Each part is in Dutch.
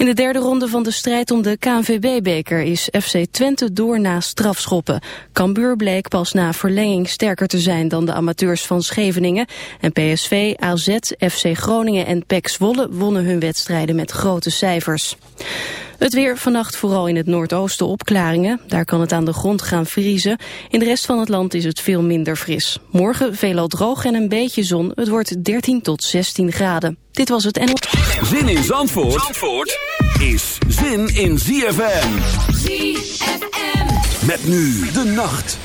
In de derde ronde van de strijd om de KNVB-beker is FC Twente door na strafschoppen. Cambuur bleek pas na verlenging sterker te zijn dan de amateurs van Scheveningen. En PSV, AZ, FC Groningen en PEC Zwolle wonnen hun wedstrijden met grote cijfers. Het weer vannacht vooral in het noordoosten opklaringen. Daar kan het aan de grond gaan vriezen. In de rest van het land is het veel minder fris. Morgen veelal droog en een beetje zon. Het wordt 13 tot 16 graden. Dit was het en... Zin in Zandvoort, Zandvoort is zin in ZFM. ZFM. Met nu de nacht.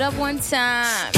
Up one time.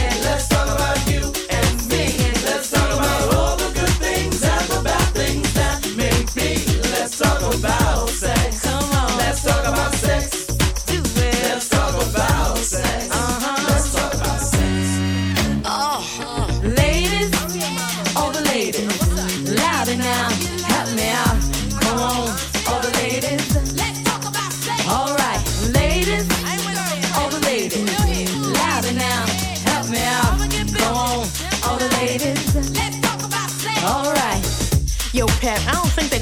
Let's talk about you and me. Let's talk about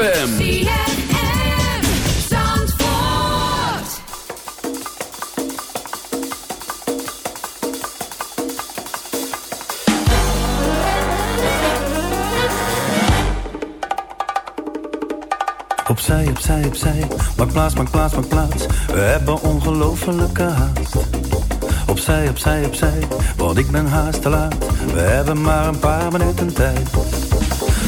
ZFM. Opzij, opzij, opzij. Maak plaats, maak plaats, maak plaats. We hebben ongelofelijke haast. Opzij, opzij, opzij. Want ik ben haast te laat. We hebben maar een paar minuten tijd.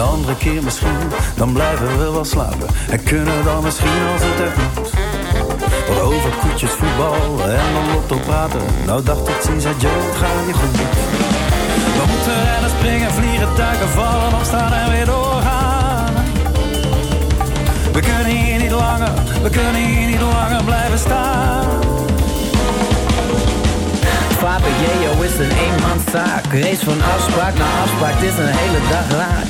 Een andere keer misschien, dan blijven we wel slapen. En kunnen dan misschien als het echt moet. Wat over koetjes, voetbal en dan lotto praten. Nou dag tot ziens, adieu, het gaat je goed. We moeten rennen, springen, vliegen, duiken, vallen, opstaan en weer doorgaan. We kunnen hier niet langer, we kunnen hier niet langer blijven staan. Jeo is een eenmanszaak. Race van afspraak naar afspraak, het is een hele dag raak.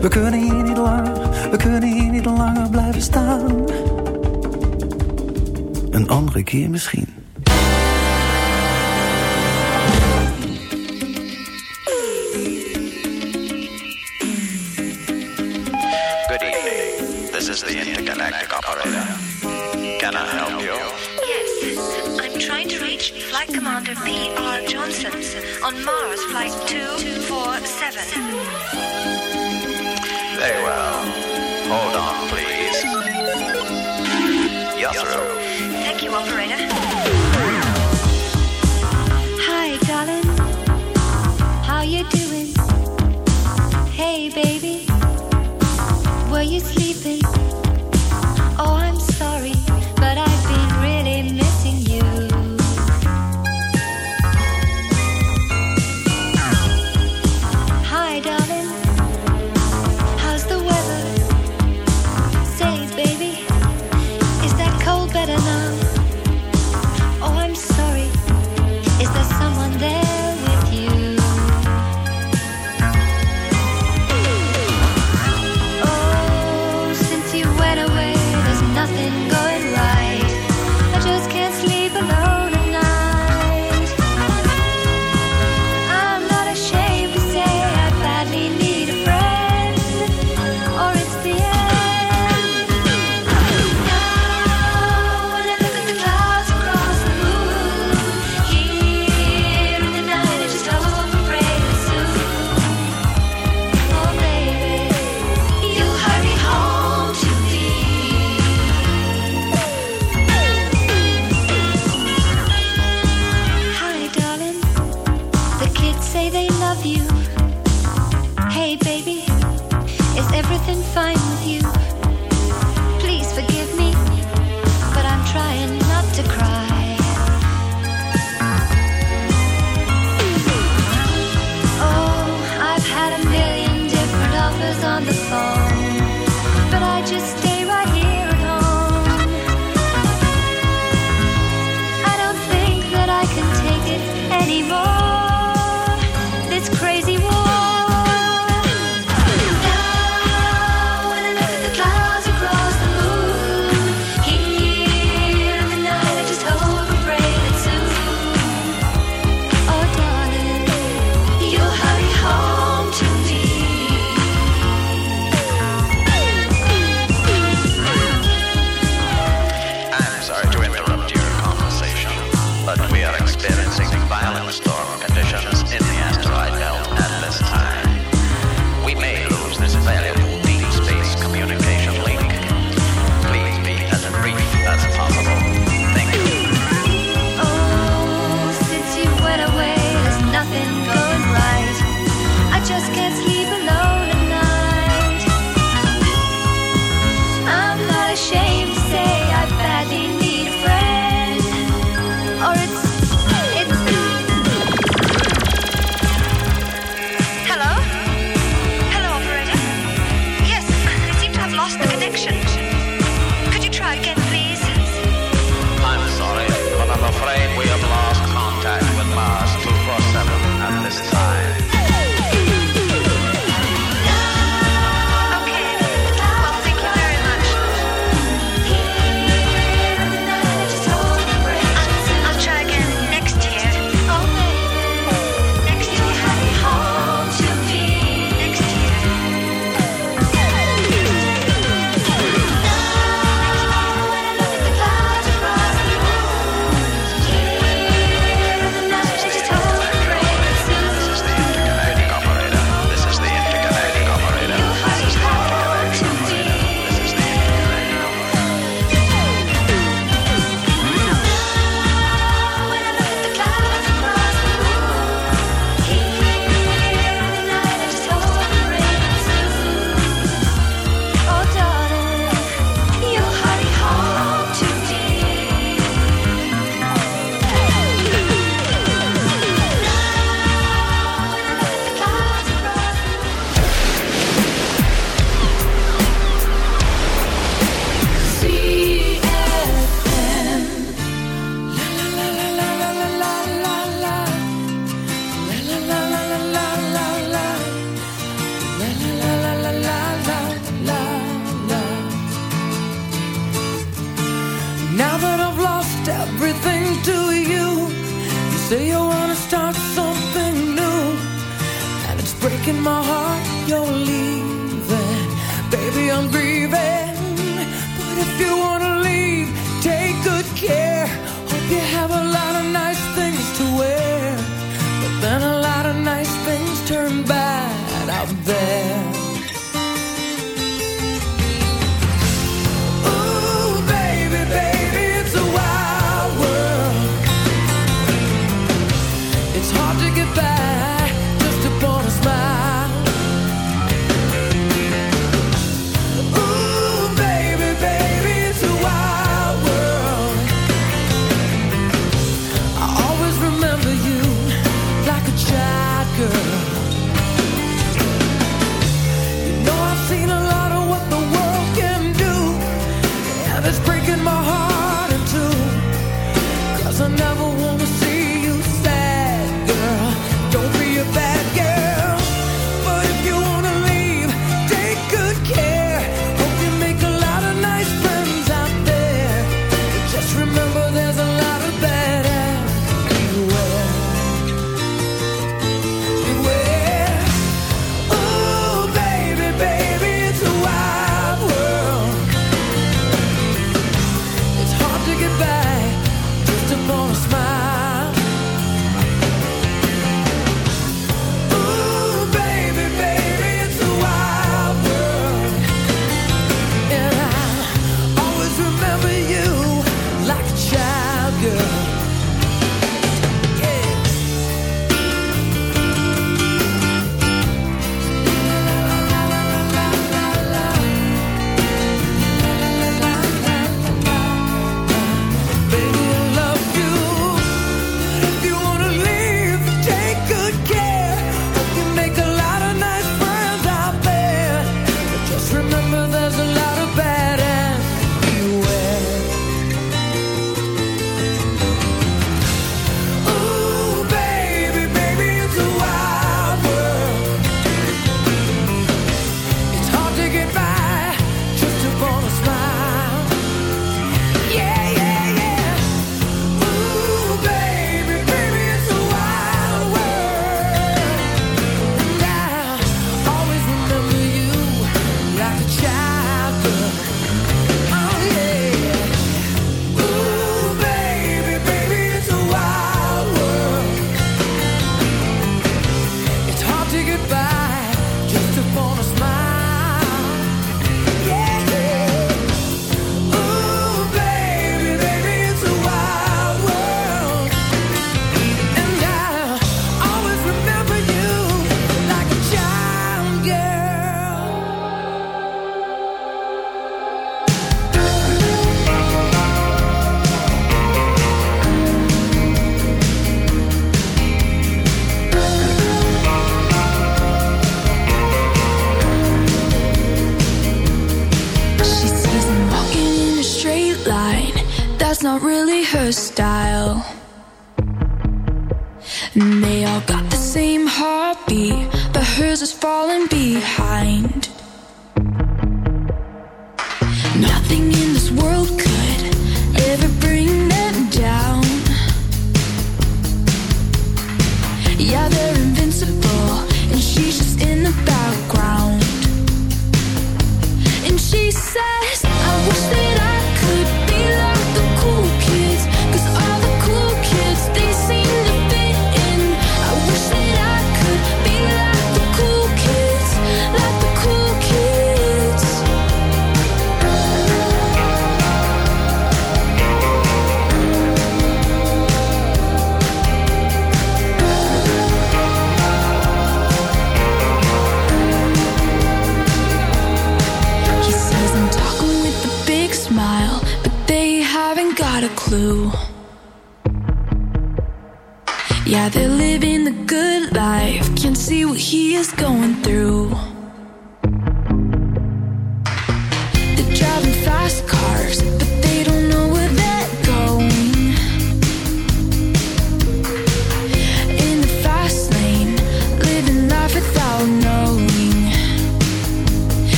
We kunnen hier niet langer, we kunnen hier niet langer blijven staan. Een andere keer misschien. Good evening. This is the intergalactic operator. Can I help you? Yes, I'm trying to reach Flight Commander P.R. Johnson on Mars Flight 247. Very well. Hold on, please. Through. Thank you, operator. lovers on the phone.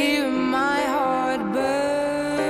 hear my heart burst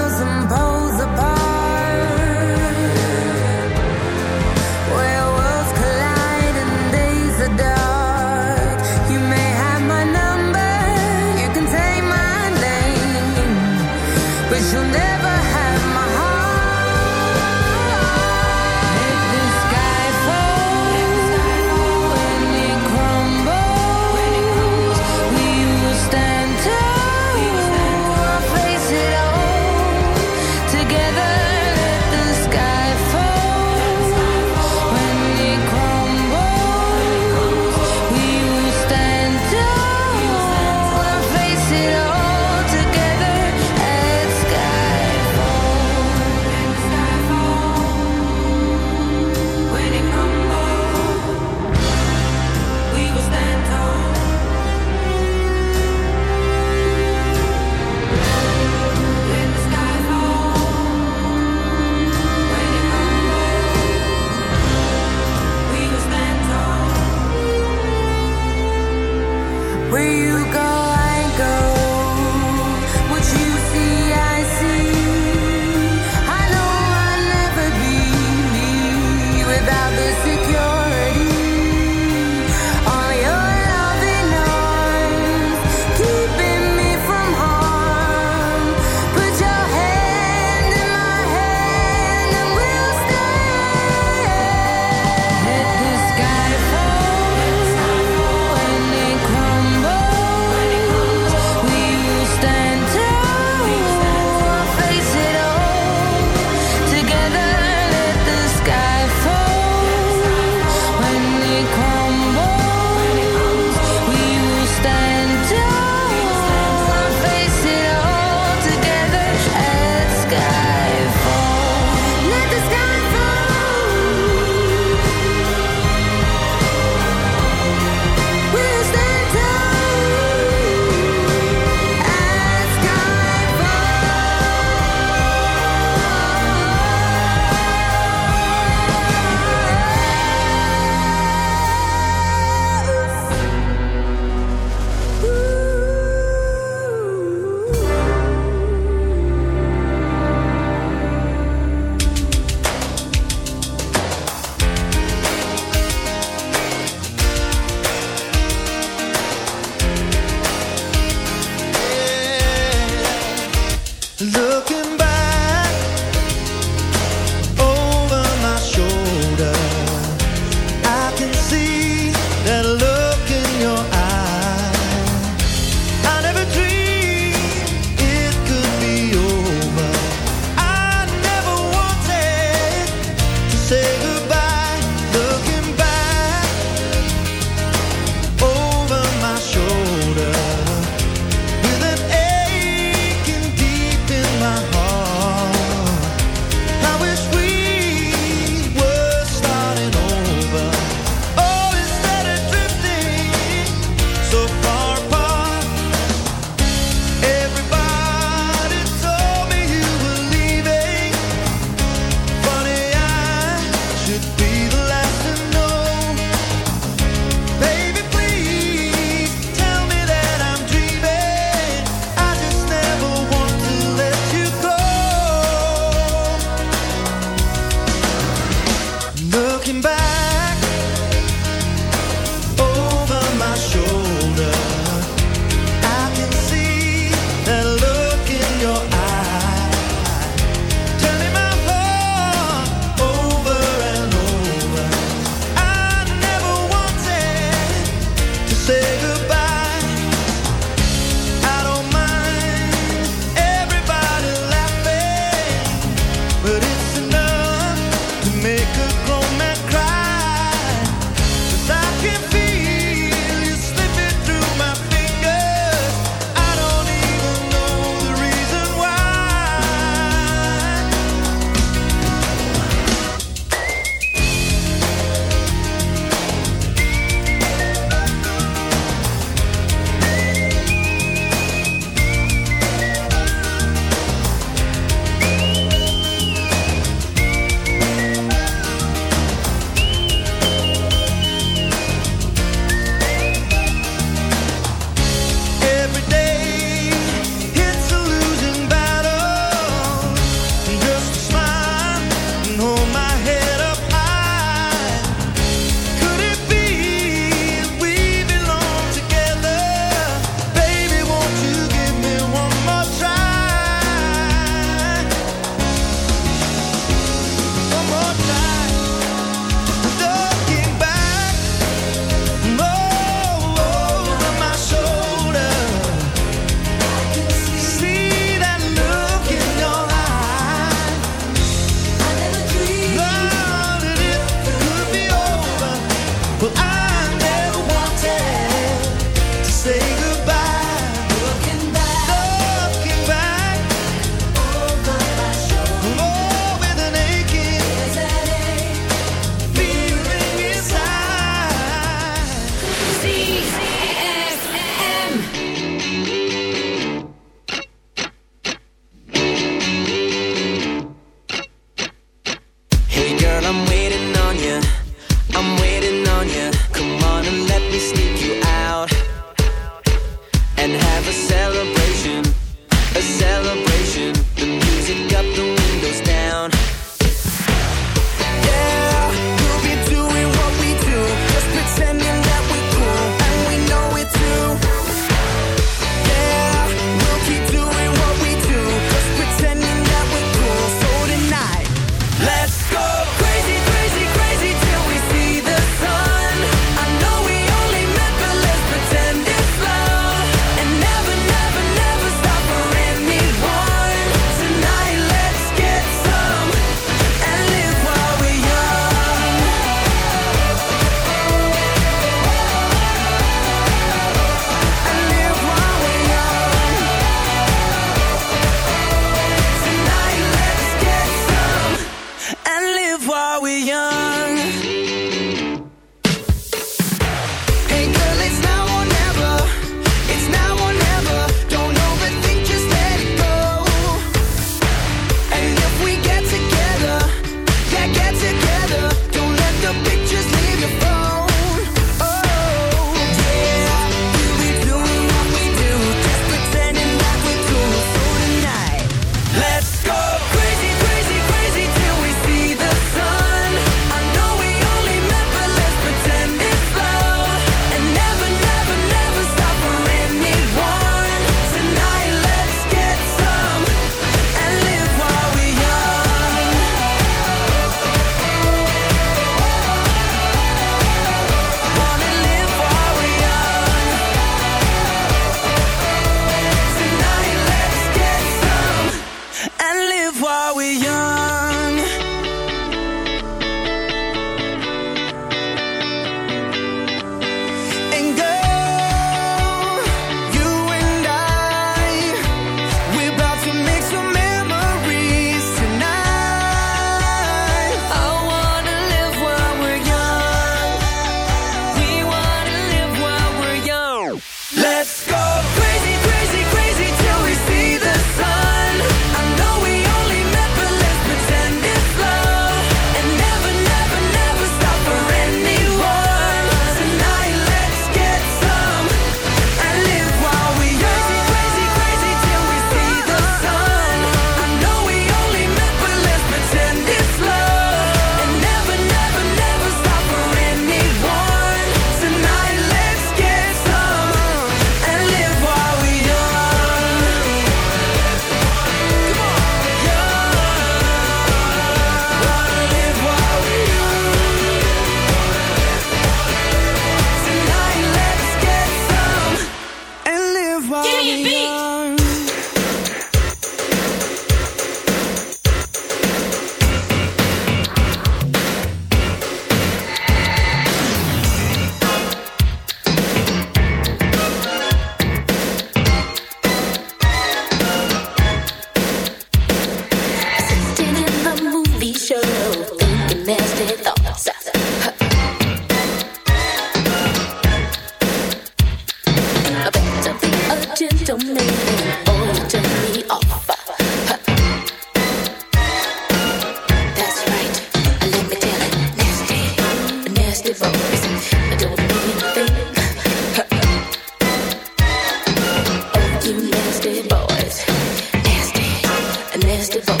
nasty boys. Nasty, nasty boys.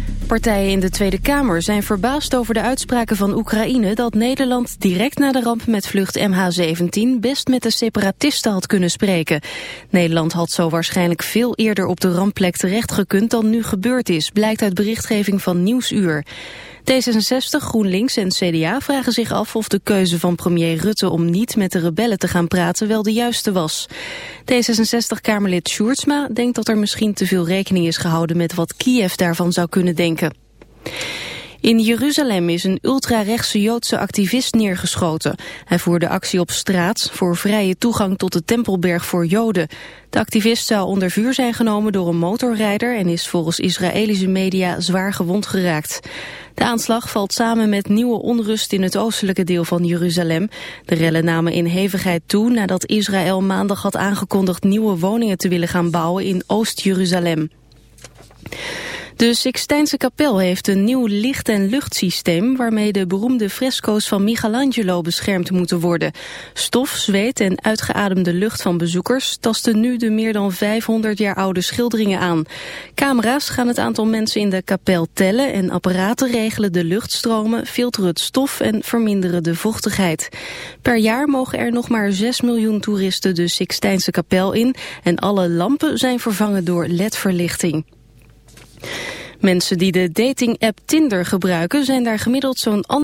Partijen in de Tweede Kamer zijn verbaasd over de uitspraken van Oekraïne... dat Nederland direct na de ramp met vlucht MH17 best met de separatisten had kunnen spreken. Nederland had zo waarschijnlijk veel eerder op de rampplek terechtgekund dan nu gebeurd is... blijkt uit berichtgeving van Nieuwsuur. D66, GroenLinks en CDA vragen zich af of de keuze van premier Rutte om niet met de rebellen te gaan praten wel de juiste was. D66-Kamerlid Sjoerdsma denkt dat er misschien te veel rekening is gehouden met wat Kiev daarvan zou kunnen denken. In Jeruzalem is een ultrarechtse Joodse activist neergeschoten. Hij voerde actie op straat voor vrije toegang tot de Tempelberg voor Joden. De activist zou onder vuur zijn genomen door een motorrijder... en is volgens Israëlische media zwaar gewond geraakt. De aanslag valt samen met nieuwe onrust in het oostelijke deel van Jeruzalem. De rellen namen in hevigheid toe nadat Israël maandag had aangekondigd... nieuwe woningen te willen gaan bouwen in Oost-Jeruzalem. De Sixtijnse kapel heeft een nieuw licht- en luchtsysteem... waarmee de beroemde fresco's van Michelangelo beschermd moeten worden. Stof, zweet en uitgeademde lucht van bezoekers... tasten nu de meer dan 500 jaar oude schilderingen aan. Camera's gaan het aantal mensen in de kapel tellen... en apparaten regelen de luchtstromen, filteren het stof... en verminderen de vochtigheid. Per jaar mogen er nog maar 6 miljoen toeristen de Sixtijnse kapel in... en alle lampen zijn vervangen door ledverlichting. Mensen die de dating-app Tinder gebruiken zijn daar gemiddeld zo'n